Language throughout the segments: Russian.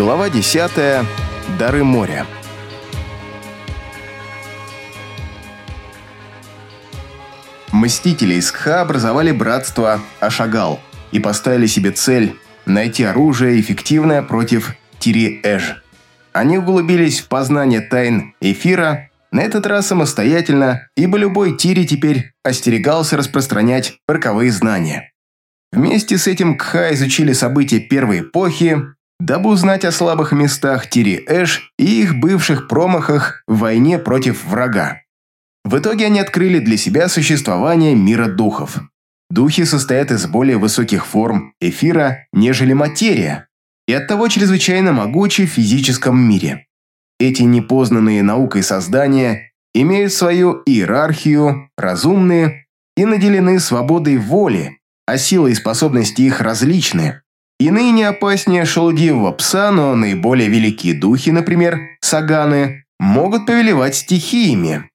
Глава 10. Дары моря. Мстители из Кха образовали братство Ашагал и поставили себе цель найти оружие, эффективное против Тири-Эж. Они углубились в познание тайн эфира, на этот раз самостоятельно, ибо любой Тири теперь остерегался распространять роковые знания. Вместе с этим Кха изучили события первой эпохи, дабы узнать о слабых местах Тири-Эш и их бывших промахах в войне против врага. В итоге они открыли для себя существование мира духов. Духи состоят из более высоких форм эфира, нежели материя, и оттого чрезвычайно могучи в физическом мире. Эти непознанные наукой создания имеют свою иерархию, разумные и наделены свободой воли, а силы и способности их различны. Иные не опаснее шелудивого пса, но наиболее великие духи, например, саганы, могут повелевать стихиями.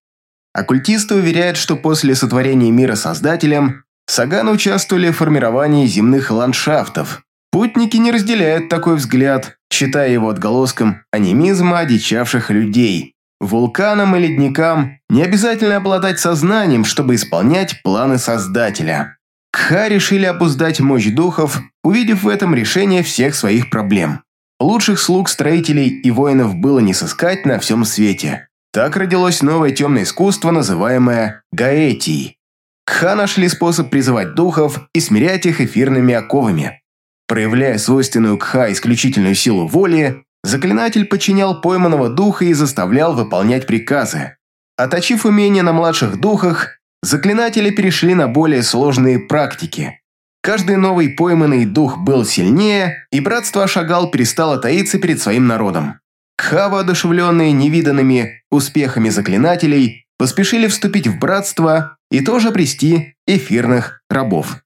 Оккультисты уверяют, что после сотворения мира Создателем саганы участвовали в формировании земных ландшафтов. Путники не разделяют такой взгляд, считая его отголоском анимизма одичавших людей. Вулканам и ледникам не обязательно обладать сознанием, чтобы исполнять планы Создателя. Кха решили обуздать мощь духов, увидев в этом решение всех своих проблем. Лучших слуг строителей и воинов было не сыскать на всем свете. Так родилось новое темное искусство, называемое Гаэтией. Кха нашли способ призывать духов и смирять их эфирными оковами. Проявляя свойственную Кха исключительную силу воли, заклинатель подчинял пойманного духа и заставлял выполнять приказы. Оточив умения на младших духах, заклинатели перешли на более сложные практики. Каждый новый пойманный дух был сильнее, и братство Шагал перестало таиться перед своим народом. Кха, воодушевленные невиданными успехами заклинателей, поспешили вступить в братство и тоже обрести эфирных рабов.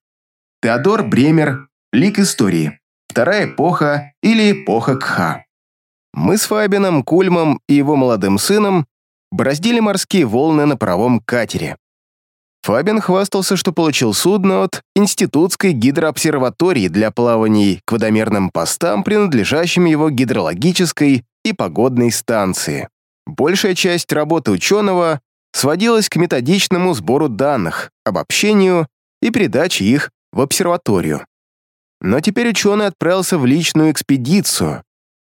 Теодор Бремер, Лик истории. Вторая эпоха или эпоха Кха. Мы с Фабином, Кульмом и его молодым сыном бороздили морские волны на паровом катере. Фабин хвастался, что получил судно от Институтской гидрообсерватории для плаваний к водомерным постам, принадлежащим его гидрологической и погодной станции. Большая часть работы ученого сводилась к методичному сбору данных, обобщению и передаче их в обсерваторию. Но теперь ученый отправился в личную экспедицию.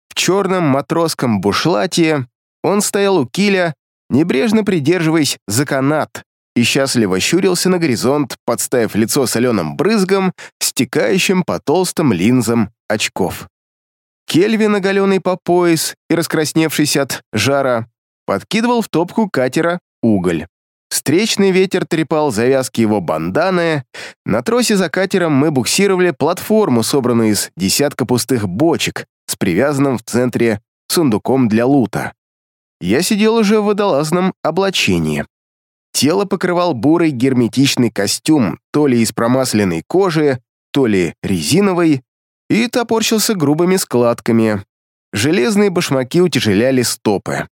В черном матросском бушлате он стоял у киля, небрежно придерживаясь за канат, и счастливо щурился на горизонт, подставив лицо соленым брызгом, стекающим по толстым линзам очков. Кельвин, оголенный по пояс и раскрасневшийся от жара, подкидывал в топку катера уголь. Встречный ветер трепал завязки его банданы. На тросе за катером мы буксировали платформу, собранную из десятка пустых бочек, с привязанным в центре сундуком для лута. Я сидел уже в водолазном облачении. Тело покрывал бурый герметичный костюм, то ли из промасленной кожи, то ли резиновой, и топорщился грубыми складками. Железные башмаки утяжеляли стопы.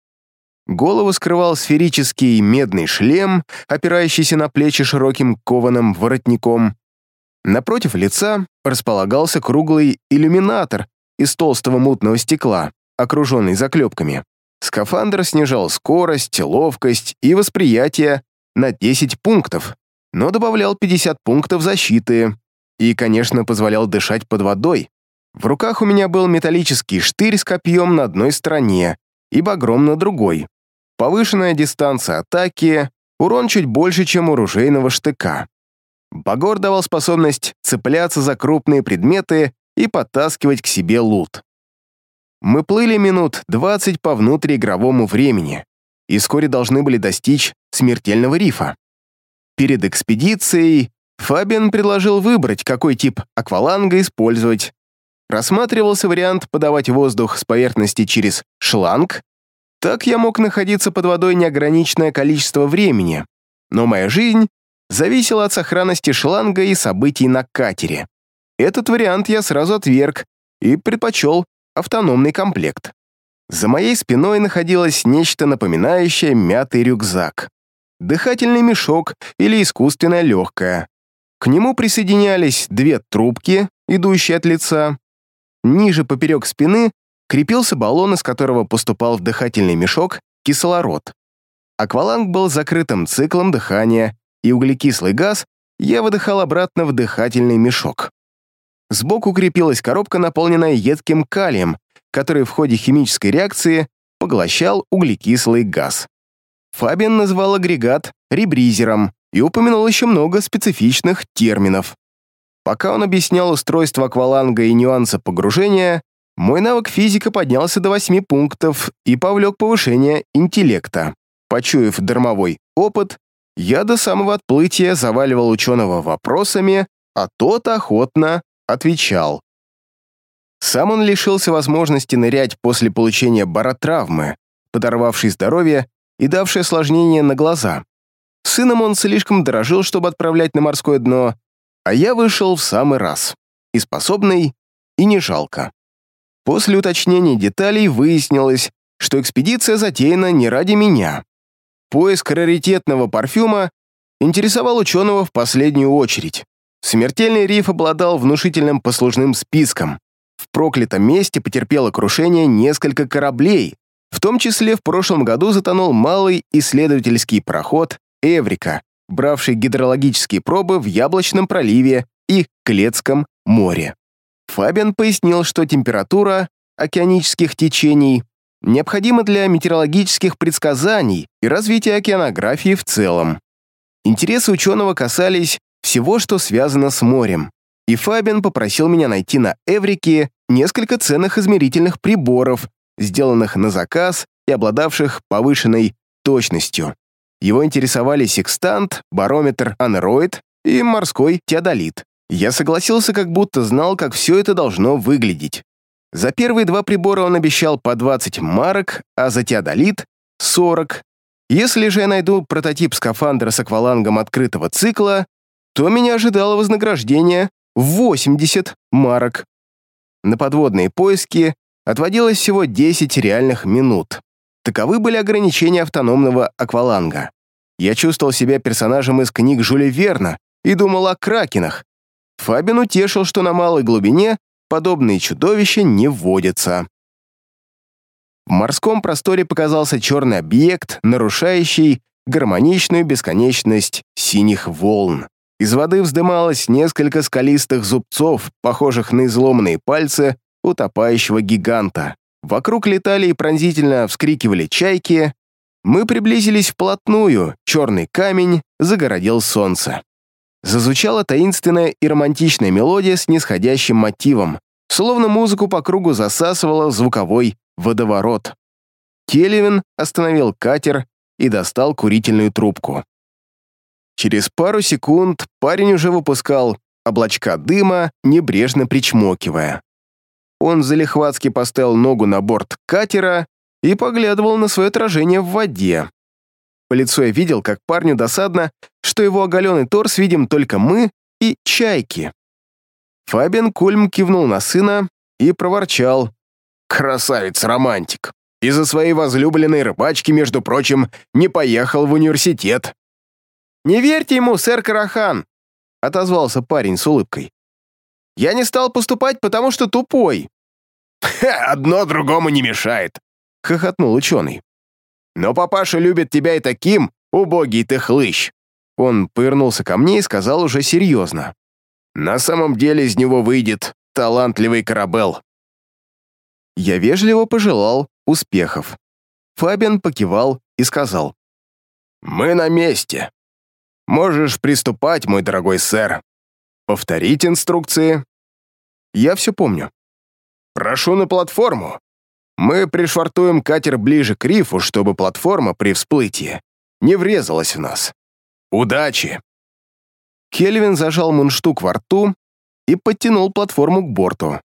Голову скрывал сферический медный шлем, опирающийся на плечи широким кованым воротником. Напротив лица располагался круглый иллюминатор из толстого мутного стекла, окруженный заклепками. Скафандр снижал скорость, ловкость и восприятие на 10 пунктов, но добавлял 50 пунктов защиты и, конечно, позволял дышать под водой. В руках у меня был металлический штырь с копьем на одной стороне и багром на другой. Повышенная дистанция атаки, урон чуть больше, чем у ружейного штыка. Багор давал способность цепляться за крупные предметы и подтаскивать к себе лут. Мы плыли минут 20 по внутриигровому времени и вскоре должны были достичь смертельного рифа. Перед экспедицией Фабиан предложил выбрать, какой тип акваланга использовать. Рассматривался вариант подавать воздух с поверхности через шланг так я мог находиться под водой неограниченное количество времени, но моя жизнь зависела от сохранности шланга и событий на катере. Этот вариант я сразу отверг и предпочел автономный комплект. За моей спиной находилось нечто напоминающее мятый рюкзак. Дыхательный мешок или искусственное легкое. К нему присоединялись две трубки, идущие от лица. Ниже поперек спины крепился баллон, из которого поступал в дыхательный мешок кислород. Акваланг был закрытым циклом дыхания, и углекислый газ я выдыхал обратно в дыхательный мешок. Сбоку крепилась коробка, наполненная едким калием, который в ходе химической реакции поглощал углекислый газ. Фабиан назвал агрегат ребризером и упомянул еще много специфичных терминов. Пока он объяснял устройство акваланга и нюансы погружения, мой навык физика поднялся до 8 пунктов и повлек повышение интеллекта. Почуяв дармовой опыт, я до самого отплытия заваливал ученого вопросами, а тот охотно отвечал. Сам он лишился возможности нырять после получения баротравмы, подорвавшей здоровье и давшей осложнение на глаза. Сыном он слишком дорожил, чтобы отправлять на морское дно, а я вышел в самый раз. И способный, и не жалко. После уточнения деталей выяснилось, что экспедиция затеяна не ради меня. Поиск раритетного парфюма интересовал ученого в последнюю очередь. Смертельный риф обладал внушительным послужным списком. В проклятом месте потерпело крушение несколько кораблей, в том числе в прошлом году затонул малый исследовательский пароход «Эврика», бравший гидрологические пробы в Яблочном проливе и Клетском море. Фабиан пояснил, что температура океанических течений необходима для метеорологических предсказаний и развития океанографии в целом. Интересы ученого касались всего, что связано с морем, и Фабиан попросил меня найти на Эврике несколько ценных измерительных приборов, сделанных на заказ и обладавших повышенной точностью. Его интересовали секстант, барометр анероид и морской теодолит. Я согласился, как будто знал, как все это должно выглядеть. За первые два прибора он обещал по 20 марок, а за теодолит — 40. Если же я найду прототип скафандра с аквалангом открытого цикла, то меня ожидало вознаграждение в 80 марок. На подводные поиски отводилось всего 10 реальных минут. Таковы были ограничения автономного акваланга. Я чувствовал себя персонажем из книг Жюля Верна и думал о кракенах. Фабин утешил, что на малой глубине подобные чудовища не вводятся. В морском просторе показался черный объект, нарушающий гармоничную бесконечность синих волн. Из воды вздымалось несколько скалистых зубцов, похожих на изломанные пальцы утопающего гиганта. Вокруг летали и пронзительно вскрикивали чайки. Мы приблизились вплотную, черный камень загородил солнце. Зазвучала таинственная и романтичная мелодия с нисходящим мотивом, словно музыку по кругу засасывала звуковой водоворот. Келевин остановил катер и достал курительную трубку. Через пару секунд парень уже выпускал облачка дыма, небрежно причмокивая. Он залихватски поставил ногу на борт катера и поглядывал на свое отражение в воде. По лицу я видел, как парню досадно, что его оголенный торс видим только мы и чайки. Фабиан Кульм кивнул на сына и проворчал. «Красавец-романтик! Из-за своей возлюбленной рыбачки, между прочим, не поехал в университет». «Не верьте ему, сэр Карахан!» — отозвался парень с улыбкой. Я не стал поступать, потому что тупой». «Одно другому не мешает», — хохотнул ученый. «Но папаша любит тебя и таким, убогий ты хлыщ». Он повернулся ко мне и сказал уже серьезно. «На самом деле из него выйдет талантливый корабел». Я вежливо пожелал успехов. Фабиан покивал и сказал. «Мы на месте. Можешь приступать, мой дорогой сэр. Повторить инструкции. Я все помню. Прошу на платформу. Мы пришвартуем катер ближе к рифу, чтобы платформа при всплытии не врезалась в нас. Удачи!» Кельвин зажал мундштук во рту и подтянул платформу к борту.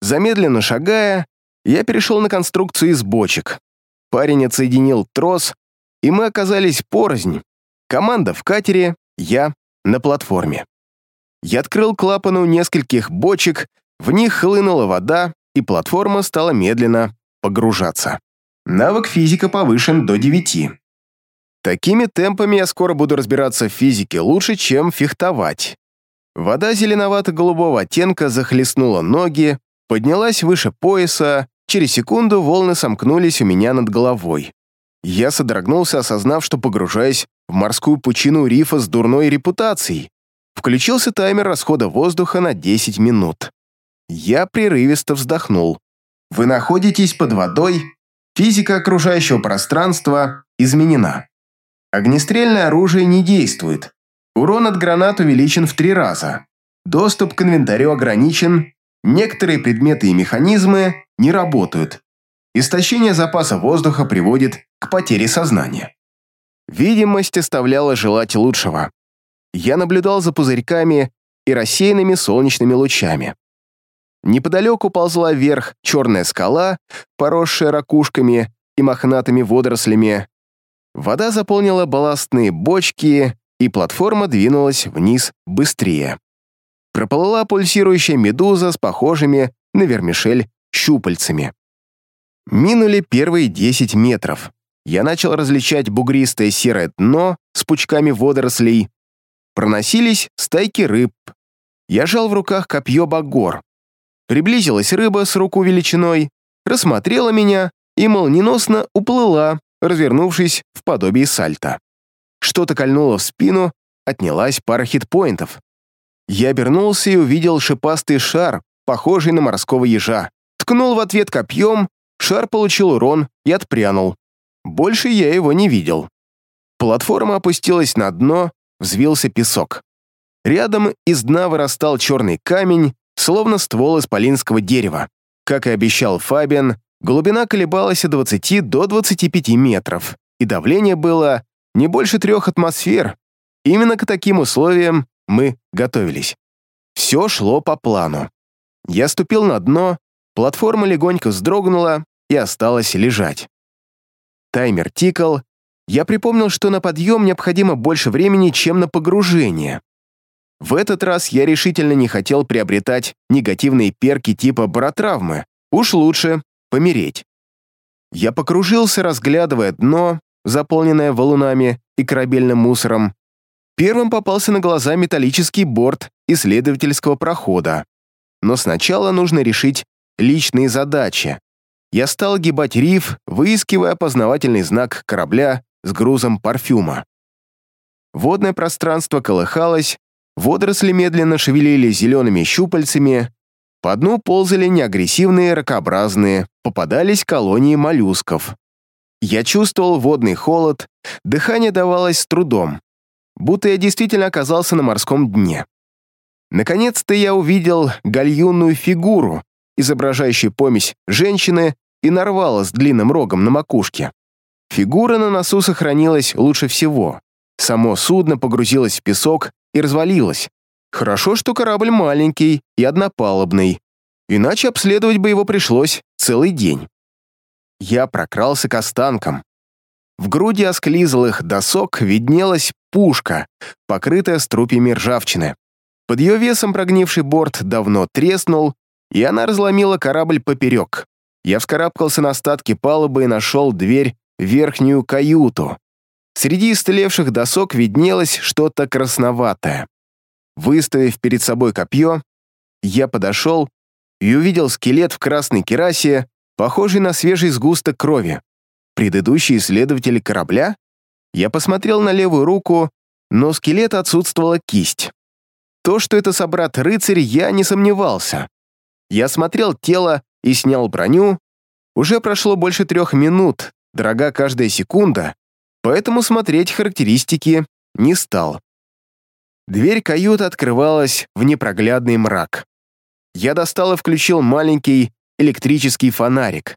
Замедленно шагая, я перешел на конструкцию из бочек. Парень отсоединил трос, и мы оказались порознь. Команда в катере, я на платформе. Я открыл клапаны у нескольких бочек, в них хлынула вода, и платформа стала медленно погружаться. Навык физика повышен до 9. Такими темпами я скоро буду разбираться в физике лучше, чем фехтовать. Вода зеленовато-голубого оттенка захлестнула ноги, поднялась выше пояса, Через секунду волны сомкнулись у меня над головой. Я содрогнулся, осознав, что погружаюсь в морскую пучину рифа с дурной репутацией. Включился таймер расхода воздуха на 10 минут. Я прерывисто вздохнул. Вы находитесь под водой, физика окружающего пространства изменена. Огнестрельное оружие не действует. Урон от гранат увеличен в три раза. Доступ к инвентарю ограничен, некоторые предметы и механизмы не работают. Истощение запаса воздуха приводит к потере сознания. Видимость оставляла желать лучшего. Я наблюдал за пузырьками и рассеянными солнечными лучами. Неподалеку ползла вверх черная скала, поросшая ракушками и мохнатыми водорослями. Вода заполнила балластные бочки, и платформа двинулась вниз быстрее. Проплыла пульсирующая медуза с похожими на вермишель щупальцами. Минули первые 10 метров. Я начал различать бугристое серое дно с пучками водорослей. Проносились стайки рыб. Я жал в руках копье багор. Приблизилась рыба с руку величиной, рассмотрела меня и молниеносно уплыла, развернувшись в подобие сальта. Что-то кольнуло в спину, отнялась пара хитпоинтов. Я обернулся и увидел шипастый шар, похожий на морского ежа. Ткнул в ответ копьем, шар получил урон и отпрянул. Больше я его не видел. Платформа опустилась на дно, взвился песок. Рядом из дна вырастал черный камень, словно ствол исполинского дерева. Как и обещал Фабиан, глубина колебалась от 20 до 25 метров, и давление было не больше трех атмосфер. Именно к таким условиям мы готовились. Все шло по плану. Я ступил на дно, платформа легонько вздрогнула и осталась лежать. Таймер тикал. Я припомнил, что на подъем необходимо больше времени, чем на погружение. В этот раз я решительно не хотел приобретать негативные перки типа баротравмы. Уж лучше помереть. Я покружился, разглядывая дно, заполненное валунами и корабельным мусором. Первым попался на глаза металлический борт исследовательского прохода. Но сначала нужно решить личные задачи. Я стал гибать риф, выискивая опознавательный знак корабля с грузом парфюма. Водное пространство колыхалось, Водоросли медленно шевелили зелеными щупальцами, по дну ползали неагрессивные ракообразные, попадались колонии моллюсков. Я чувствовал водный холод, дыхание давалось с трудом, будто я действительно оказался на морском дне. Наконец-то я увидел гальюнную фигуру, изображающую помесь женщины и нарвала с длинным рогом на макушке. Фигура на носу сохранилась лучше всего. Само судно погрузилось в песок и развалилось. Хорошо, что корабль маленький и однопалубный, иначе обследовать бы его пришлось целый день. Я прокрался к останкам. В груди осклизлых досок виднелась пушка, покрытая струпьями ржавчины. Под ее весом прогнивший борт давно треснул, и она разломила корабль поперек. Я вскарабкался на остатки палубы и нашел дверь в верхнюю каюту. Среди истлевших досок виднелось что-то красноватое. Выставив перед собой копье, я подошел и увидел скелет в красной керасе, похожий на свежий сгусток крови. Предыдущий исследователь корабля? Я посмотрел на левую руку, но у скелета отсутствовала кисть. То, что это собрат-рыцарь, я не сомневался. Я смотрел тело и снял броню. Уже прошло больше трех минут, дорога каждая секунда, поэтому смотреть характеристики не стал. Дверь каюты открывалась в непроглядный мрак. Я достал и включил маленький электрический фонарик.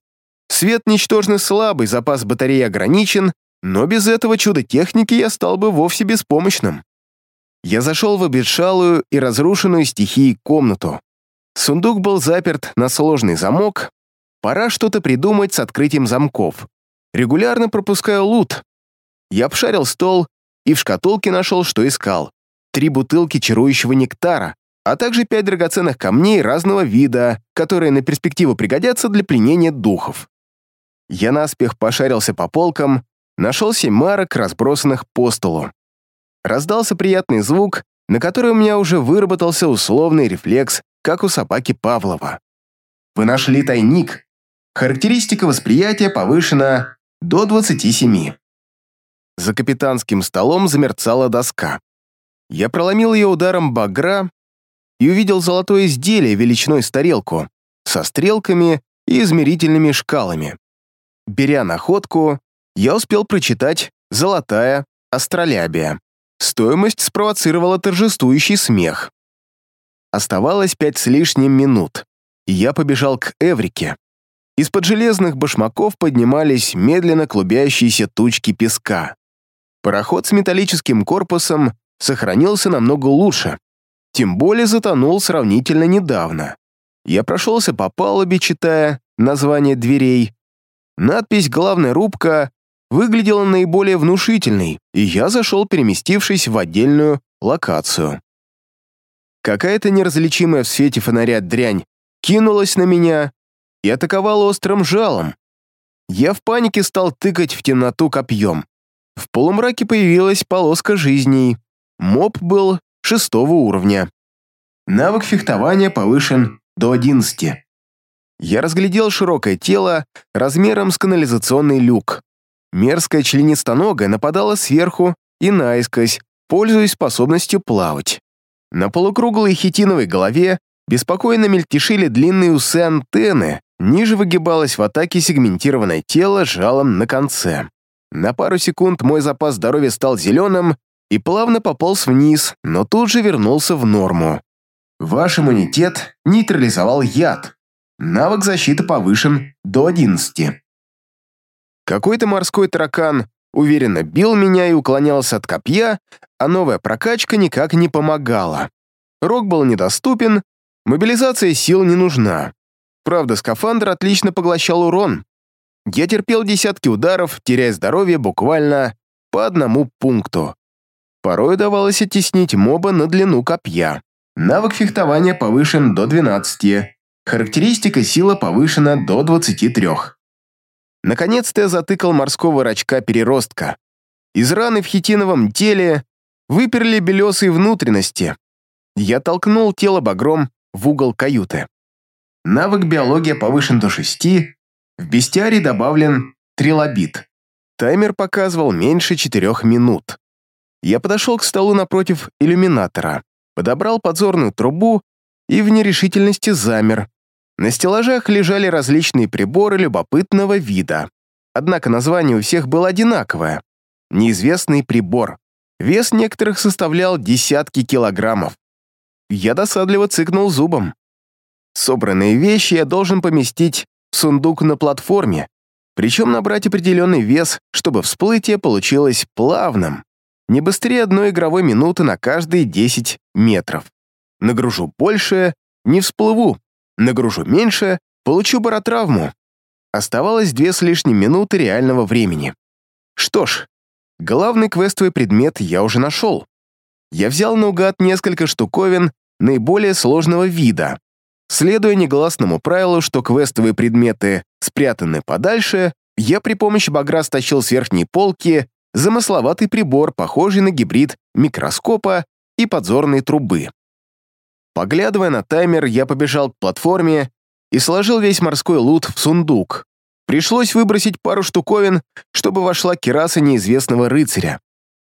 Свет ничтожно слабый, запас батареи ограничен, но без этого чуда техники я стал бы вовсе беспомощным. Я зашел в обветшалую и разрушенную стихией комнату. Сундук был заперт на сложный замок. Пора что-то придумать с открытием замков. Регулярно пропускаю лут, я обшарил стол и в шкатулке нашел, что искал. Три бутылки чарующего нектара, а также пять драгоценных камней разного вида, которые на перспективу пригодятся для пленения духов. Я наспех пошарился по полкам, нашел семь марок, разбросанных по столу. Раздался приятный звук, на который у меня уже выработался условный рефлекс, как у собаки Павлова. «Вы нашли тайник?» Характеристика восприятия повышена до 27. За капитанским столом замерцала доска. Я проломил ее ударом багра и увидел золотое изделие величиной с тарелку, со стрелками и измерительными шкалами. Беря находку, я успел прочитать «Золотая астролябия». Стоимость спровоцировала торжествующий смех. Оставалось пять с лишним минут, и я побежал к Эврике. Из-под железных башмаков поднимались медленно клубящиеся тучки песка. Пароход с металлическим корпусом сохранился намного лучше, тем более затонул сравнительно недавно. Я прошелся по палубе, читая название дверей. Надпись «Главная рубка» выглядела наиболее внушительной, и я зашел, переместившись в отдельную локацию. Какая-то неразличимая в свете фонаря дрянь кинулась на меня и атаковала острым жалом. Я в панике стал тыкать в темноту копьем. В полумраке появилась полоска жизней. Моб был шестого уровня. Навык фехтования повышен до 11. Я разглядел широкое тело размером с канализационный люк. Мерзкая членистоногая нападала сверху и наискось, пользуясь способностью плавать. На полукруглой хитиновой голове беспокойно мельтешили длинные усы антенны, ниже выгибалось в атаке сегментированное тело с жалом на конце. На пару секунд мой запас здоровья стал зеленым и плавно пополз вниз, но тут же вернулся в норму. Ваш иммунитет нейтрализовал яд. Навык защиты повышен до 11. Какой-то морской таракан уверенно бил меня и уклонялся от копья, а новая прокачка никак не помогала. Рог был недоступен, мобилизация сил не нужна. Правда, скафандр отлично поглощал урон. Я терпел десятки ударов, теряя здоровье буквально по одному пункту. Порой удавалось оттеснить моба на длину копья. Навык фехтования повышен до 12. Характеристика сила повышена до 23. Наконец-то я затыкал морского рачка-переростка. Из раны в хитиновом теле выперли белесые внутренности. Я толкнул тело багром в угол каюты. Навык биология повышен до 6, в бестиарий добавлен трилобит. Таймер показывал меньше 4 минут. Я подошел к столу напротив иллюминатора, подобрал подзорную трубу и в нерешительности замер, на стеллажах лежали различные приборы любопытного вида. Однако название у всех было одинаковое. Неизвестный прибор. Вес некоторых составлял десятки килограммов. Я досадливо цыкнул зубом. Собранные вещи я должен поместить в сундук на платформе, причем набрать определенный вес, чтобы всплытие получилось плавным, не быстрее одной игровой минуты на каждые 10 метров. Нагружу больше, не всплыву, Нагружу меньше, получу баротравму. Оставалось две с лишним минуты реального времени. Что ж, главный квестовый предмет я уже нашел. Я взял наугад несколько штуковин наиболее сложного вида. Следуя негласному правилу, что квестовые предметы спрятаны подальше, я при помощи багра стащил с верхней полки замысловатый прибор, похожий на гибрид микроскопа и подзорной трубы. Поглядывая на таймер, я побежал к платформе и сложил весь морской лут в сундук. Пришлось выбросить пару штуковин, чтобы вошла кераса неизвестного рыцаря.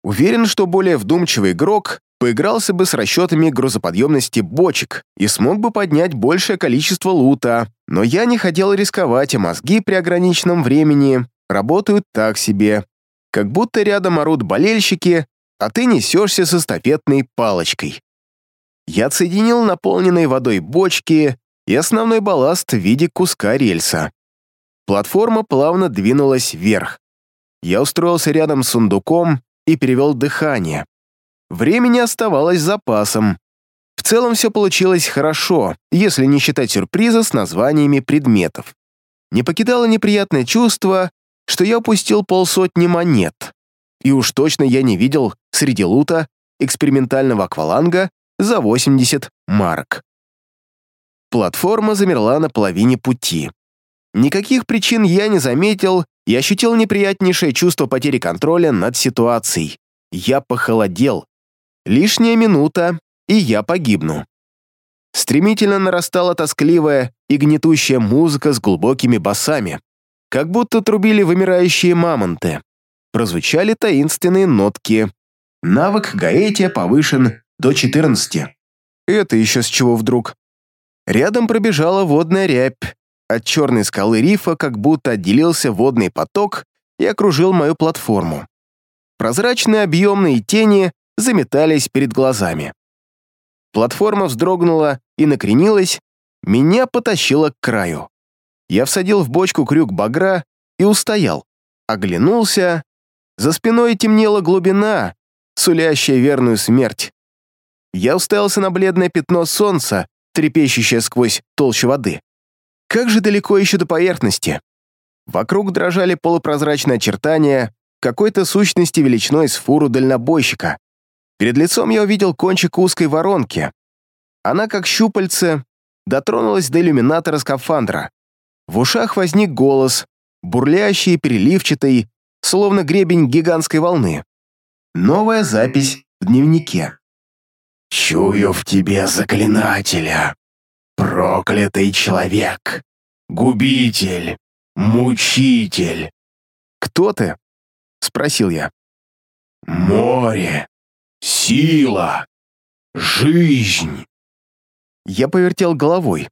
Уверен, что более вдумчивый игрок поигрался бы с расчетами грузоподъемности бочек и смог бы поднять большее количество лута, но я не хотел рисковать, а мозги при ограниченном времени работают так себе. Как будто рядом орут болельщики, а ты несешься с эстафетной палочкой. Я отсоединил наполненные водой бочки и основной балласт в виде куска рельса. Платформа плавно двинулась вверх. Я устроился рядом с сундуком и перевел дыхание. Времени оставалось запасом. В целом все получилось хорошо, если не считать сюрприза с названиями предметов. Не покидало неприятное чувство, что я упустил полсотни монет. И уж точно я не видел среди лута экспериментального акваланга за 80 марок. Платформа замерла на половине пути. Никаких причин я не заметил и ощутил неприятнейшее чувство потери контроля над ситуацией. Я похолодел. Лишняя минута, и я погибну. Стремительно нарастало тоскливое и гнетущая музыка с глубокими басами, как будто трубили вымирающие мамонты. Прозвучали таинственные нотки. Навык Гаэтия повышен до 14. Это еще с чего вдруг? Рядом пробежала водная рябь. От черной скалы рифа как будто отделился водный поток и окружил мою платформу. Прозрачные объемные тени заметались перед глазами. Платформа вздрогнула и накренилась, меня потащило к краю. Я всадил в бочку крюк багра и устоял. Оглянулся. За спиной темнела глубина, сулящая верную смерть. Я уставился на бледное пятно солнца, трепещущее сквозь толщу воды. Как же далеко еще до поверхности? Вокруг дрожали полупрозрачные очертания какой-то сущности величиной с фуру дальнобойщика. Перед лицом я увидел кончик узкой воронки. Она, как щупальце, дотронулась до иллюминатора скафандра. В ушах возник голос, бурлящий, переливчатый, словно гребень гигантской волны. Новая запись в дневнике. «Чую в тебе заклинателя, проклятый человек, губитель, мучитель». «Кто ты?» — спросил я. «Море, сила, жизнь». Я повертел головой.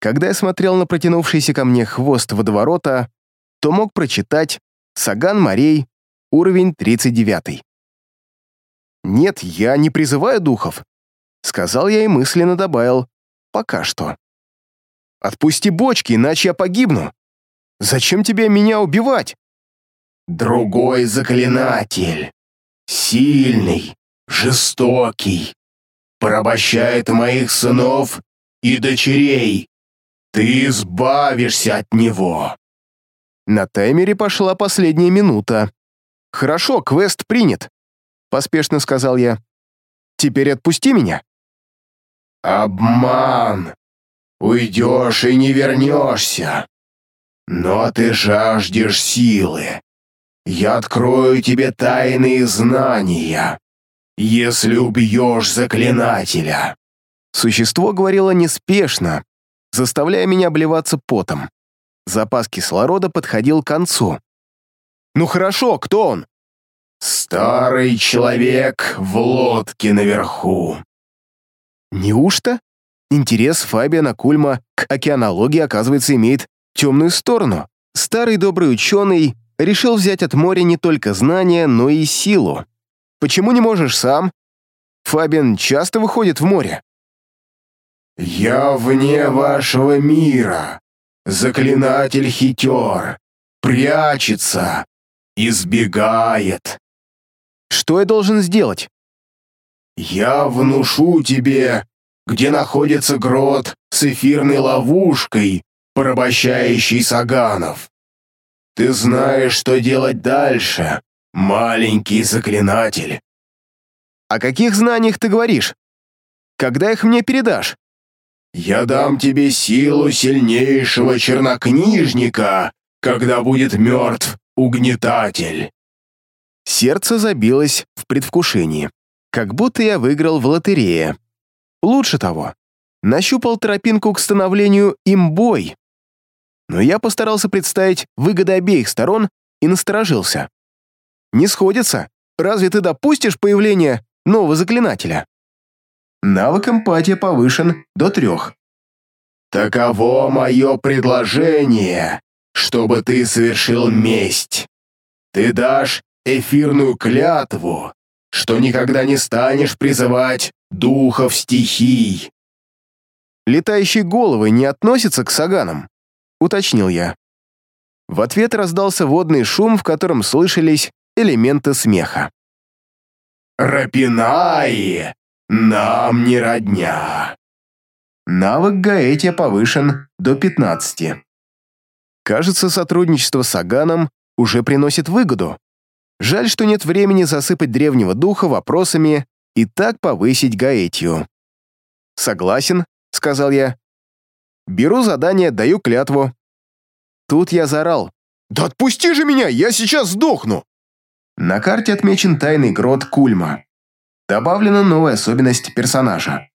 Когда я смотрел на протянувшийся ко мне хвост водоворота, то мог прочитать «Саган морей», уровень 39. «Нет, я не призываю духов», — сказал я и мысленно добавил «пока что». «Отпусти бочки, иначе я погибну. Зачем тебе меня убивать?» «Другой заклинатель, сильный, жестокий, порабощает моих сынов и дочерей. Ты избавишься от него!» На таймере пошла последняя минута. «Хорошо, квест принят», — поспешно сказал я. «Теперь отпусти меня». «Обман! Уйдешь и не вернешься. Но ты жаждешь силы. Я открою тебе тайные знания, если убьешь заклинателя». Существо говорило неспешно, заставляя меня обливаться потом. Запас кислорода подходил к концу. «Ну хорошо, кто он?» «Старый человек в лодке наверху». Неужто? Интерес Фабиана Кульма к океанологии, оказывается, имеет темную сторону. Старый добрый ученый решил взять от моря не только знания, но и силу. Почему не можешь сам? Фабиан часто выходит в море. «Я вне вашего мира. Заклинатель хитер. Прячется. Избегает. Что я должен сделать? Я внушу тебе, где находится грот с эфирной ловушкой, порабощающей саганов. Ты знаешь, что делать дальше, маленький заклинатель. О каких знаниях ты говоришь? Когда их мне передашь? Я дам тебе силу сильнейшего чернокнижника, когда будет мертв угнетатель. Сердце забилось в предвкушении, как будто я выиграл в лотерее. Лучше того, нащупал тропинку к становлению имбой. Но я постарался представить выгоды обеих сторон и насторожился. Не сходится. Разве ты допустишь появление нового заклинателя? Навык эмпатия повышен до трех. Таково мое предложение, чтобы ты совершил месть. Ты дашь эфирную клятву, что никогда не станешь призывать духов стихий. Летающие головы не относятся к саганам, уточнил я. В ответ раздался водный шум, в котором слышались элементы смеха. Рапинаи, нам не родня. Навык Гаэтия повышен до 15. Кажется, сотрудничество с Аганом уже приносит выгоду. Жаль, что нет времени засыпать древнего духа вопросами и так повысить Гаэтию. «Согласен», — сказал я. «Беру задание, даю клятву». Тут я заорал. «Да отпусти же меня, я сейчас сдохну!» На карте отмечен тайный грот Кульма. Добавлена новая особенность персонажа.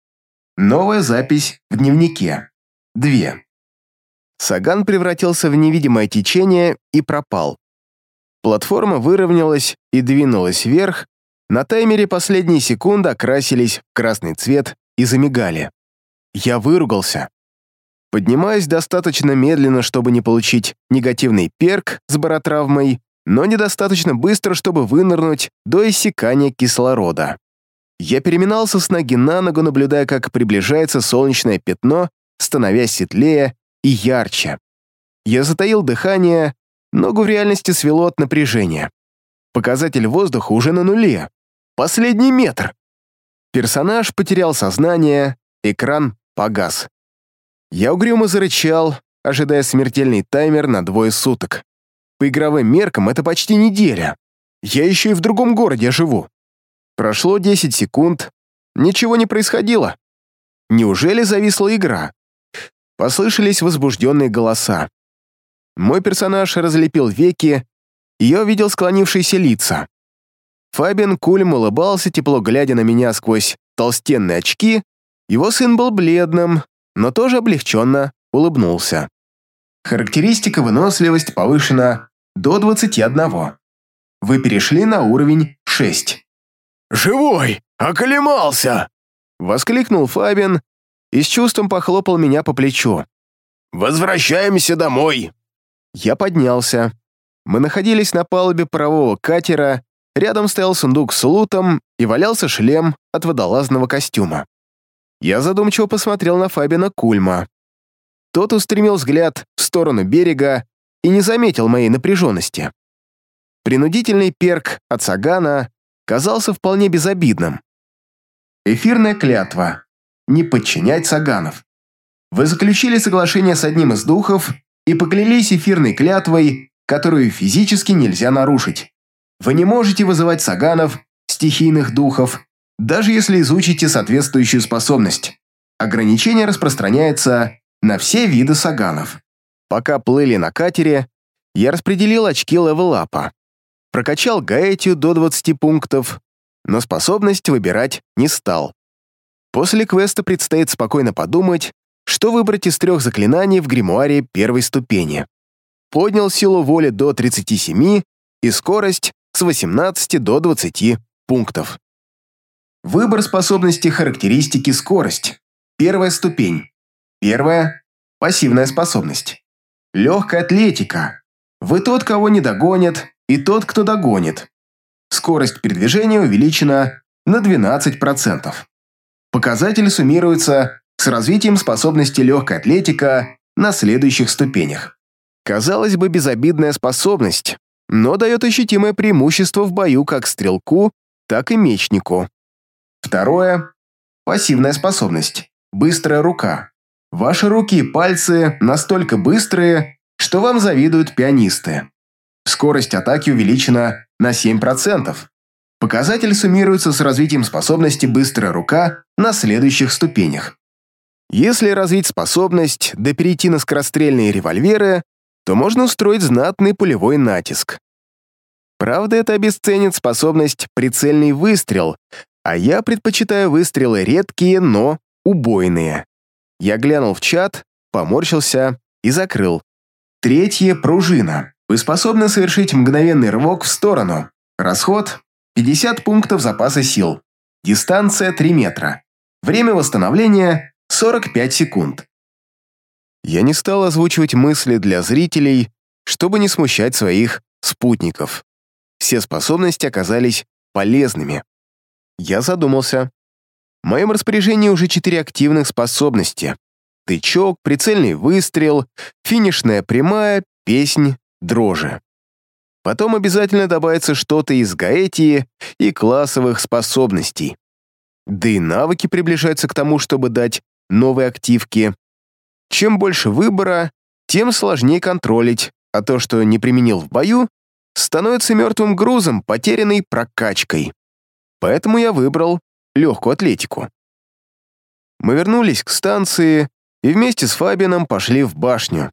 Новая запись в дневнике. Две. Саган превратился в невидимое течение и пропал. Платформа выровнялась и двинулась вверх, на таймере последние секунды окрасились в красный цвет и замигали. Я выругался. Поднимаясь достаточно медленно, чтобы не получить негативный перк с баротравмой, но недостаточно быстро, чтобы вынырнуть до иссякания кислорода. Я переминался с ноги на ногу, наблюдая, как приближается солнечное пятно, становясь светлее и ярче. Я затаил дыхание, ногу в реальности свело от напряжения. Показатель воздуха уже на нуле. Последний метр. Персонаж потерял сознание, экран погас. Я угрюмо зарычал, ожидая смертельный таймер на двое суток. По игровым меркам это почти неделя. Я еще и в другом городе живу. Прошло 10 секунд, ничего не происходило. Неужели зависла игра? Послышались возбужденные голоса. Мой персонаж разлепил веки, и я увидел склонившиеся лица. Фабиан Кульм улыбался, тепло глядя на меня сквозь толстенные очки. Его сын был бледным, но тоже облегченно улыбнулся. Характеристика выносливость повышена до 21. Вы перешли на уровень 6. «Живой! Оклемался!» Воскликнул Фабиан и с чувством похлопал меня по плечу. «Возвращаемся домой!» Я поднялся. Мы находились на палубе парового катера, рядом стоял сундук с лутом и валялся шлем от водолазного костюма. Я задумчиво посмотрел на Фабина Кульма. Тот устремил взгляд в сторону берега и не заметил моей напряженности. Принудительный перк от Сагана казался вполне безобидным. Эфирная клятва. Не подчинять Саганов. Вы заключили соглашение с одним из духов и поклялись эфирной клятвой, которую физически нельзя нарушить. Вы не можете вызывать Саганов, стихийных духов, даже если изучите соответствующую способность. Ограничение распространяется на все виды Саганов. Пока плыли на катере, я распределил очки левелапа. Прокачал Гаэтию до 20 пунктов, но способность выбирать не стал. После квеста предстоит спокойно подумать, что выбрать из трех заклинаний в гримуаре первой ступени. Поднял силу воли до 37 и скорость с 18 до 20 пунктов. Выбор способности характеристики скорость. Первая ступень. Первая – пассивная способность. Легкая атлетика. Вы тот, кого не догонят, и тот, кто догонит. Скорость передвижения увеличена на 12%. Показатель суммируется с развитием способности легкая атлетика на следующих ступенях. Казалось бы, безобидная способность, но дает ощутимое преимущество в бою как стрелку, так и мечнику. Второе – пассивная способность. Быстрая рука. Ваши руки и пальцы настолько быстрые, что вам завидуют пианисты. Скорость атаки увеличена на 7%. Показатель суммируется с развитием способности «Быстрая рука» на следующих ступенях. Если развить способность да перейти на скорострельные револьверы, то можно устроить знатный пулевой натиск. Правда, это обесценит способность прицельный выстрел, а я предпочитаю выстрелы редкие, но убойные. Я глянул в чат, поморщился и закрыл. Третье – пружина. Вы способны совершить мгновенный рывок в сторону. Расход – 50 пунктов запаса сил. Дистанция – 3 метра. Время восстановления – 45 секунд. Я не стал озвучивать мысли для зрителей, чтобы не смущать своих спутников. Все способности оказались полезными. Я задумался. В моем распоряжении уже четыре активных способности. Тычок, прицельный выстрел, финишная прямая, песнь, дрожи. Потом обязательно добавится что-то из гаэтии и классовых способностей. Да и навыки приближаются к тому, чтобы дать новые активки. Чем больше выбора, тем сложнее контролить, а то, что не применил в бою, становится мертвым грузом, потерянной прокачкой. Поэтому я выбрал легкую атлетику. Мы вернулись к станции и вместе с Фабином пошли в башню.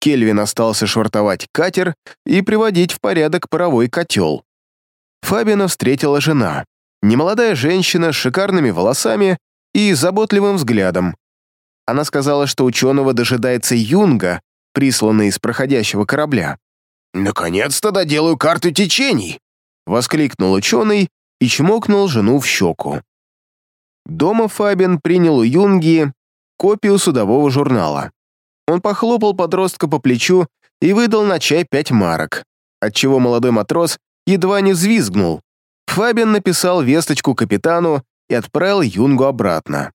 Кельвин остался швартовать катер и приводить в порядок паровой котел. Фабина встретила жена, немолодая женщина с шикарными волосами и заботливым взглядом. Она сказала, что ученого дожидается Юнга, присланные из проходящего корабля. «Наконец-то доделаю карту течений!» — воскликнул ученый и чмокнул жену в щеку. Дома Фабин принял у Юнги копию судового журнала. Он похлопал подростка по плечу и выдал на чай пять марок, отчего молодой матрос едва не взвизгнул. Фабин написал весточку капитану и отправил Юнгу обратно.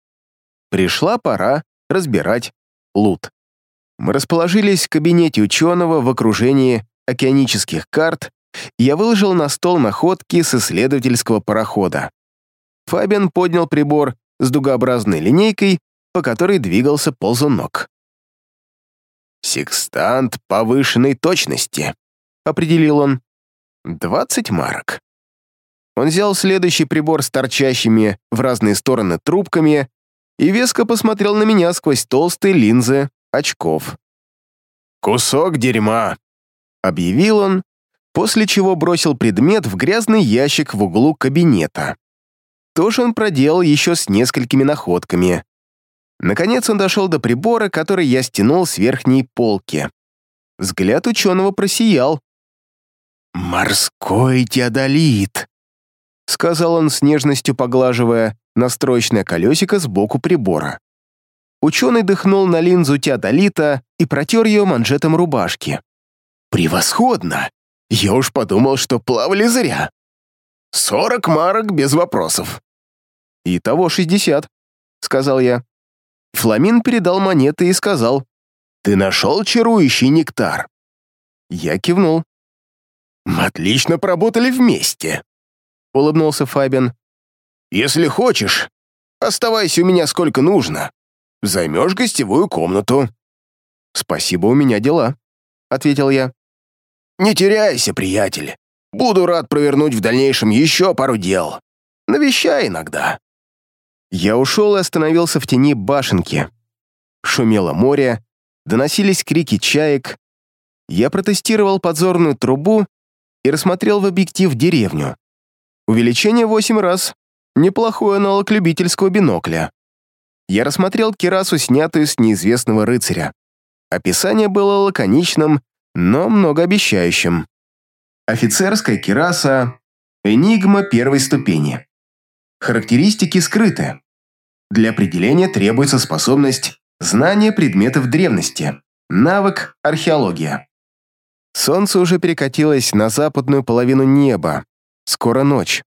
Пришла пора разбирать лут. Мы расположились в кабинете ученого в окружении океанических карт, и я выложил на стол находки с исследовательского парохода. Фабиан поднял прибор с дугообразной линейкой, по которой двигался ползунок. «Секстант повышенной точности», — определил он. «Двадцать марок». Он взял следующий прибор с торчащими в разные стороны трубками и веско посмотрел на меня сквозь толстые линзы очков. «Кусок дерьма», — объявил он, после чего бросил предмет в грязный ящик в углу кабинета. То же он проделал еще с несколькими находками. Наконец он дошел до прибора, который я стянул с верхней полки. Взгляд ученого просиял. «Морской теодолит», — сказал он с нежностью поглаживая настроечное колесико сбоку прибора. Ученый дыхнул на линзу теодолита и протер ее манжетом рубашки. «Превосходно! Я уж подумал, что плавали зря. Сорок марок без вопросов». «Итого шестьдесят», — сказал я. Фламин передал монеты и сказал, «Ты нашел чарующий нектар?» Я кивнул. «Мы отлично поработали вместе», — улыбнулся Фабин. «Если хочешь, оставайся у меня сколько нужно. Займешь гостевую комнату». «Спасибо, у меня дела», — ответил я. «Не теряйся, приятель. Буду рад провернуть в дальнейшем еще пару дел. Навещай иногда». Я ушел и остановился в тени башенки. Шумело море, доносились крики чаек. Я протестировал подзорную трубу и рассмотрел в объектив деревню. Увеличение восемь раз. Неплохой аналог любительского бинокля. Я рассмотрел кирасу, снятую с неизвестного рыцаря. Описание было лаконичным, но многообещающим. Офицерская кираса, энигма первой ступени. Характеристики скрыты. Для определения требуется способность знания предметов древности, навык археология. Солнце уже перекатилось на западную половину неба. Скоро ночь.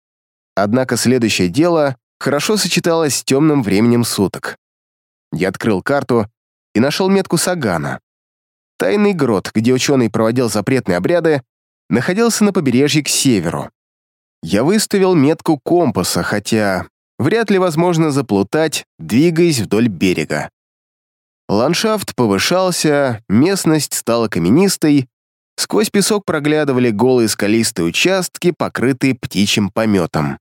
Однако следующее дело хорошо сочеталось с темным временем суток. Я открыл карту и нашел метку Сагана. Тайный грот, где ученый проводил запретные обряды, находился на побережье к северу. Я выставил метку компаса, хотя вряд ли возможно заплутать, двигаясь вдоль берега. Ландшафт повышался, местность стала каменистой, сквозь песок проглядывали голые скалистые участки, покрытые птичьим пометом.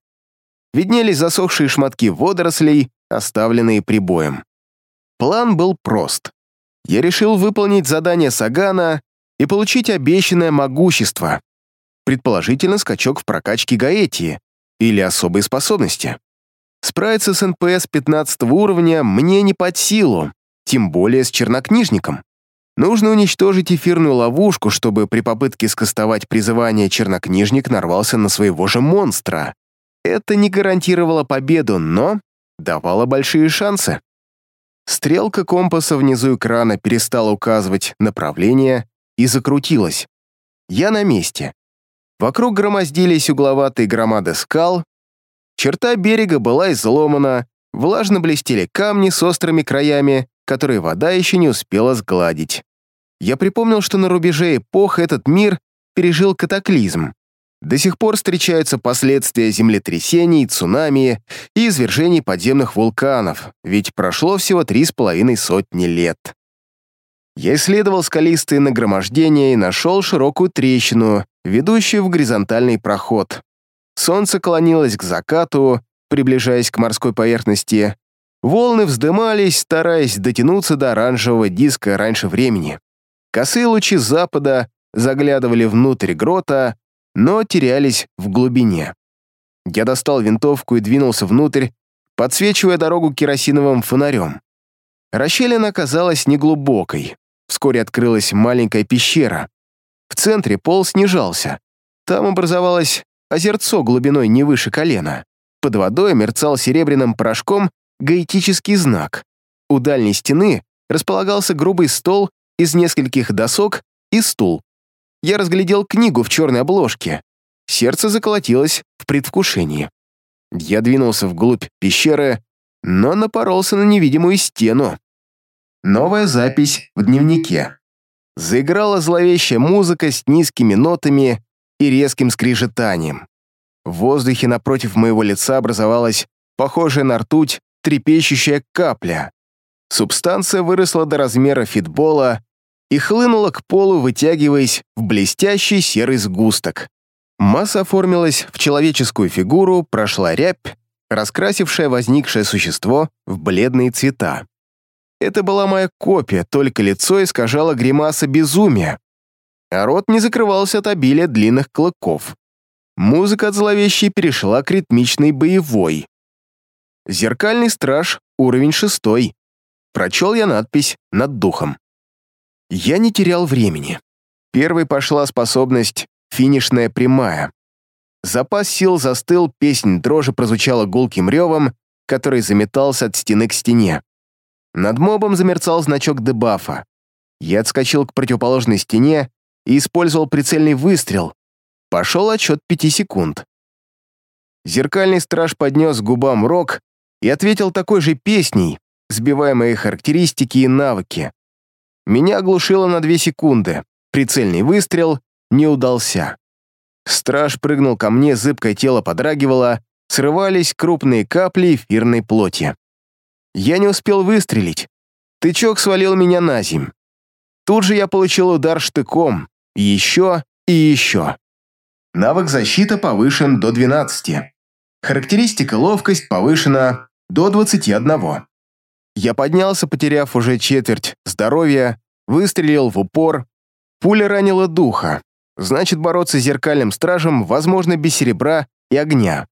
Виднелись засохшие шматки водорослей, оставленные прибоем. План был прост. Я решил выполнить задание Сагана и получить обещанное могущество, предположительно скачок в прокачке Гаэтии или особые способности. Справиться с НПС 15 уровня мне не под силу, тем более с чернокнижником. Нужно уничтожить эфирную ловушку, чтобы при попытке скостовать призывание чернокнижник нарвался на своего же монстра. Это не гарантировало победу, но давало большие шансы. Стрелка компаса внизу экрана перестала указывать направление и закрутилась. Я на месте. Вокруг громоздились угловатые громады скал, Черта берега была изломана, влажно блестели камни с острыми краями, которые вода еще не успела сгладить. Я припомнил, что на рубеже эпох этот мир пережил катаклизм. До сих пор встречаются последствия землетрясений, цунами и извержений подземных вулканов, ведь прошло всего три с половиной сотни лет. Я исследовал скалистые нагромождения и нашел широкую трещину, ведущую в горизонтальный проход. Солнце клонилось к закату, приближаясь к морской поверхности. Волны вздымались, стараясь дотянуться до оранжевого диска раньше времени. Косые лучи запада заглядывали внутрь грота, но терялись в глубине. Я достал винтовку и двинулся внутрь, подсвечивая дорогу керосиновым фонарем. Расщелина оказалась неглубокой. Вскоре открылась маленькая пещера. В центре пол снижался. Там образовалось озерцо глубиной не выше колена. Под водой мерцал серебряным порошком гаитический знак. У дальней стены располагался грубый стол из нескольких досок и стул. Я разглядел книгу в черной обложке. Сердце заколотилось в предвкушении. Я двинулся вглубь пещеры, но напоролся на невидимую стену. Новая запись в дневнике. Заиграла зловещая музыка с низкими нотами и резким скрижетанием. В воздухе напротив моего лица образовалась похожая на ртуть трепещущая капля. Субстанция выросла до размера фитбола и хлынула к полу, вытягиваясь в блестящий серый сгусток. Масса оформилась в человеческую фигуру, прошла рябь, раскрасившая возникшее существо в бледные цвета. Это была моя копия, только лицо искажало гримаса безумия, а рот не закрывался от обилия длинных клыков. Музыка от зловещей перешла к ритмичной боевой. «Зеркальный страж, уровень шестой». Прочел я надпись над духом. Я не терял времени. Первой пошла способность «финишная прямая». Запас сил застыл, песнь дрожи прозвучала гулким ревом, который заметался от стены к стене. Над мобом замерцал значок дебафа. Я отскочил к противоположной стене и использовал прицельный выстрел, Пошел отчет пяти секунд. Зеркальный страж поднес губам рог и ответил такой же песней, сбивая мои характеристики и навыки. Меня оглушило на две секунды. Прицельный выстрел не удался. Страж прыгнул ко мне, зыбкое тело подрагивало, срывались крупные капли эфирной плоти. Я не успел выстрелить. Тычок свалил меня на земь. Тут же я получил удар штыком, еще и еще. Навык защита повышен до 12. Характеристика ловкость повышена до 21. Я поднялся, потеряв уже четверть здоровья, выстрелил в упор. Пуля ранила духа. Значит, бороться с зеркальным стражем возможно без серебра и огня.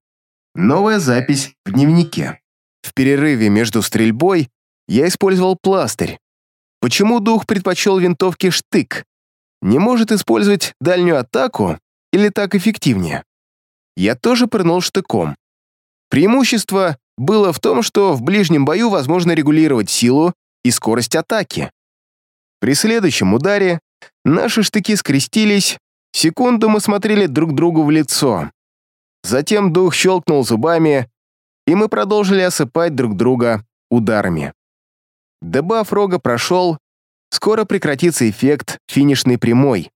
Новая запись в дневнике. В перерыве между стрельбой я использовал пластырь. Почему дух предпочел винтовки штык? Не может использовать дальнюю атаку или так эффективнее? Я тоже пырнул штыком. Преимущество было в том, что в ближнем бою возможно регулировать силу и скорость атаки. При следующем ударе наши штыки скрестились, секунду мы смотрели друг другу в лицо. Затем дух щелкнул зубами, и мы продолжили осыпать друг друга ударами. Дебаф рога прошел, скоро прекратится эффект финишной прямой.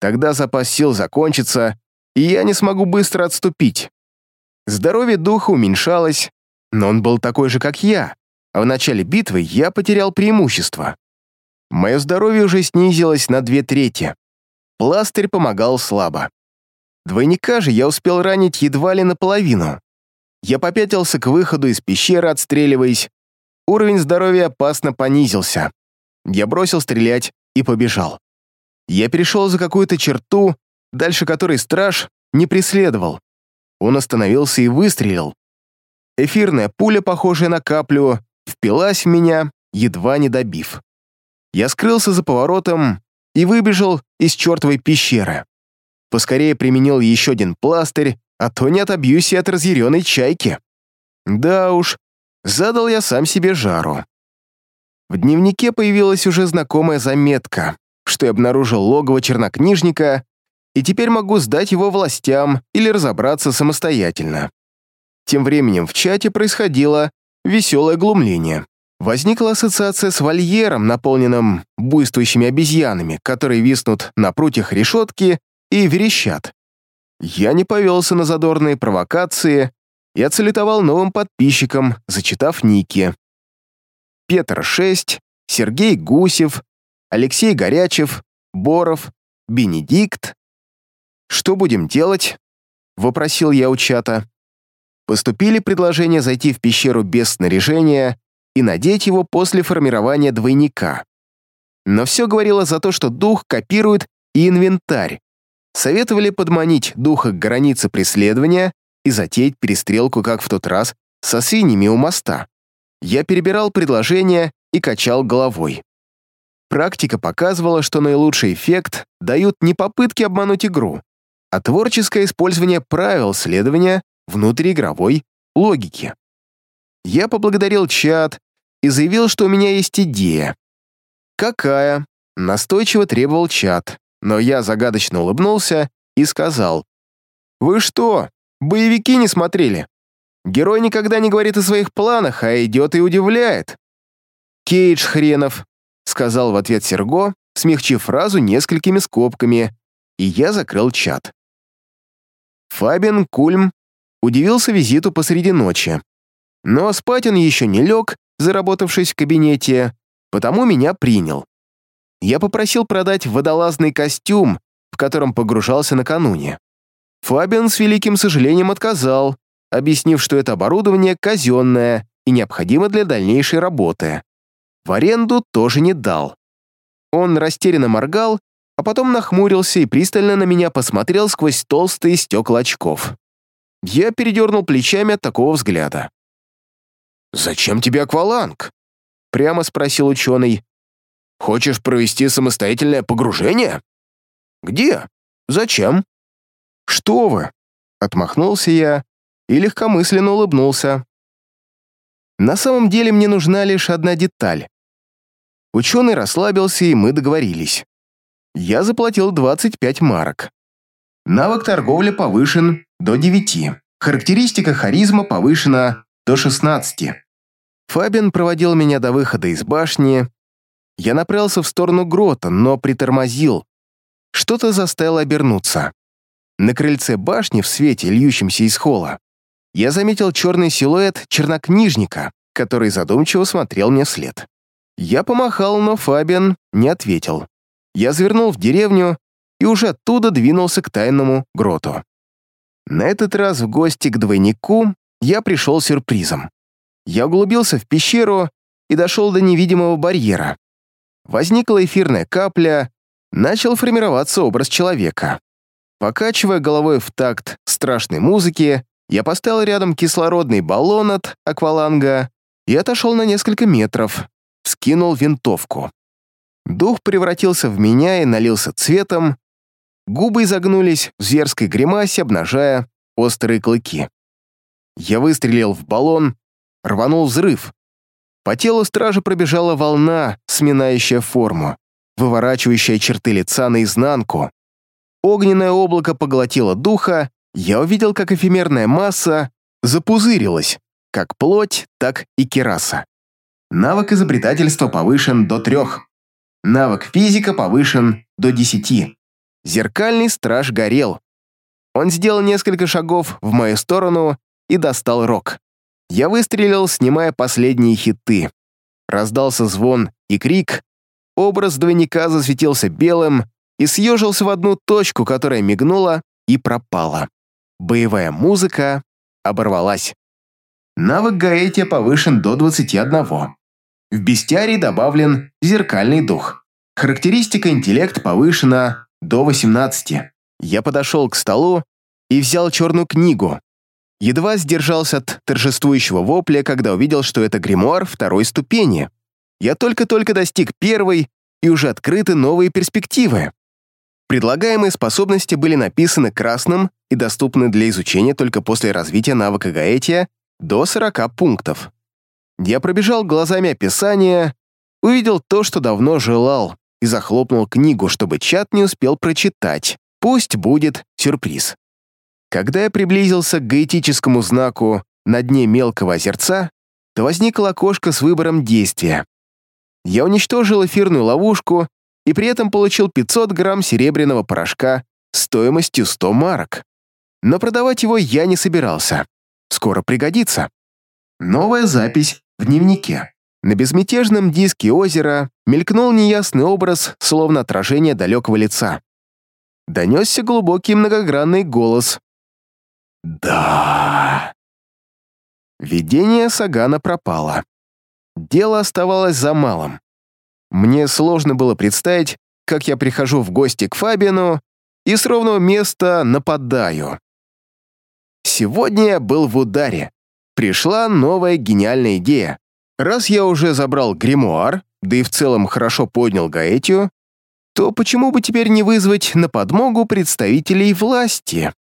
Тогда запас сил закончится, и я не смогу быстро отступить. Здоровье духа уменьшалось, но он был такой же, как я, а в начале битвы я потерял преимущество. Мое здоровье уже снизилось на две трети. Пластырь помогал слабо. Двойника же я успел ранить едва ли наполовину. Я попятился к выходу из пещеры, отстреливаясь. Уровень здоровья опасно понизился. Я бросил стрелять и побежал. Я перешел за какую-то черту, дальше которой страж не преследовал. Он остановился и выстрелил. Эфирная пуля, похожая на каплю, впилась в меня, едва не добив. Я скрылся за поворотом и выбежал из чертовой пещеры. Поскорее применил еще один пластырь, а то не отобьюсь и от разъяренной чайки. Да уж, задал я сам себе жару. В дневнике появилась уже знакомая заметка что я обнаружил логово чернокнижника и теперь могу сдать его властям или разобраться самостоятельно. Тем временем в чате происходило веселое глумление. Возникла ассоциация с вольером, наполненным буйствующими обезьянами, которые виснут на прутьях решетки и верещат. Я не повелся на задорные провокации и отсалютовал новым подписчикам, зачитав ники. Петр 6, Сергей Гусев, Алексей Горячев, Боров, Бенедикт. «Что будем делать?» — вопросил я у чата. Поступили предложения зайти в пещеру без снаряжения и надеть его после формирования двойника. Но все говорило за то, что дух копирует и инвентарь. Советовали подманить духа к границе преследования и затеять перестрелку, как в тот раз, со свиньями у моста. Я перебирал предложения и качал головой. Практика показывала, что наилучший эффект дают не попытки обмануть игру, а творческое использование правил следования внутриигровой логики. Я поблагодарил чат и заявил, что у меня есть идея. «Какая?» — настойчиво требовал чат, но я загадочно улыбнулся и сказал. «Вы что, боевики не смотрели? Герой никогда не говорит о своих планах, а идет и удивляет». «Кейдж хренов», — сказал в ответ Серго, смягчив фразу несколькими скобками, и я закрыл чат. Фабин Кульм удивился визиту посреди ночи. Но спать он еще не лег, заработавшись в кабинете, потому меня принял. Я попросил продать водолазный костюм, в котором погружался накануне. Фабиан с великим сожалением отказал, объяснив, что это оборудование казенное и необходимо для дальнейшей работы. В аренду тоже не дал. Он растерянно моргал, а потом нахмурился и пристально на меня посмотрел сквозь толстые стекла очков. Я передернул плечами от такого взгляда. «Зачем тебе акваланг?» — прямо спросил ученый. «Хочешь провести самостоятельное погружение?» «Где? Зачем?» «Что вы?» — отмахнулся я и легкомысленно улыбнулся. На самом деле мне нужна лишь одна деталь. Ученый расслабился, и мы договорились. Я заплатил 25 марок. Навык торговли повышен до 9. Характеристика харизма повышена до 16. Фабин проводил меня до выхода из башни. Я направился в сторону грота, но притормозил. Что-то заставило обернуться. На крыльце башни в свете, льющемся из холла, я заметил черный силуэт чернокнижника, который задумчиво смотрел мне вслед. Я помахал, но Фабиан не ответил. Я завернул в деревню и уже оттуда двинулся к тайному гроту. На этот раз в гости к двойнику я пришел сюрпризом. Я углубился в пещеру и дошел до невидимого барьера. Возникла эфирная капля, начал формироваться образ человека. Покачивая головой в такт страшной музыки, я поставил рядом кислородный баллон от акваланга и отошел на несколько метров, скинул винтовку. Дух превратился в меня и налился цветом, губы изогнулись в зверской гримасе, обнажая острые клыки. Я выстрелил в баллон, рванул взрыв. По телу стража пробежала волна, сминающая форму, выворачивающая черты лица наизнанку. Огненное облако поглотило духа, я увидел, как эфемерная масса запузырилась, как плоть, так и кераса. Навык изобретательства повышен до трех. Навык физика повышен до десяти. Зеркальный страж горел. Он сделал несколько шагов в мою сторону и достал рог. Я выстрелил, снимая последние хиты. Раздался звон и крик. Образ двойника засветился белым и съежился в одну точку, которая мигнула и пропала. Боевая музыка оборвалась. Навык Гаэтия повышен до 21. В бестиарии добавлен зеркальный дух. Характеристика интеллект повышена до 18. Я подошел к столу и взял черную книгу, Едва сдержался от торжествующего вопля, когда увидел, что это гримуар второй ступени. Я только-только достиг первой, и уже открыты новые перспективы. Предлагаемые способности были написаны красным и доступны для изучения только после развития навыка Гаэтия до 40 пунктов. Я пробежал глазами описание, увидел то, что давно желал, и захлопнул книгу, чтобы чат не успел прочитать. Пусть будет сюрприз. Когда я приблизился к гаэтическому знаку на дне мелкого озерца, то возникло окошко с выбором действия. Я уничтожил эфирную ловушку и при этом получил 500 грамм серебряного порошка стоимостью 100 марок. Но продавать его я не собирался. Скоро пригодится. Новая запись в дневнике. На безмятежном диске озера мелькнул неясный образ, словно отражение далекого лица. Донесся глубокий многогранный голос, да. Видение Сагана пропало. Дело оставалось за малым. Мне сложно было представить, как я прихожу в гости к Фабину и с ровного места нападаю. Сегодня я был в ударе. Пришла новая гениальная идея. Раз я уже забрал гримуар, да и в целом хорошо поднял Гаэтию, то почему бы теперь не вызвать на подмогу представителей власти?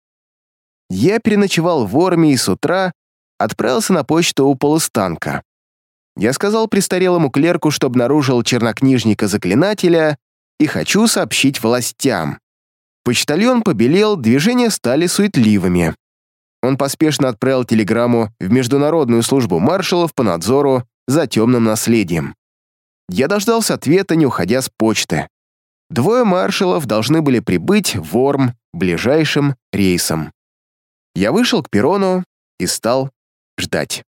Я переночевал в Орме и с утра отправился на почту у полустанка. Я сказал престарелому клерку, что обнаружил чернокнижника-заклинателя и хочу сообщить властям. Почтальон побелел, движения стали суетливыми. Он поспешно отправил телеграмму в Международную службу маршалов по надзору за темным наследием. Я дождался ответа, не уходя с почты. Двое маршалов должны были прибыть в Орм ближайшим рейсом. Я вышел к перрону и стал ждать.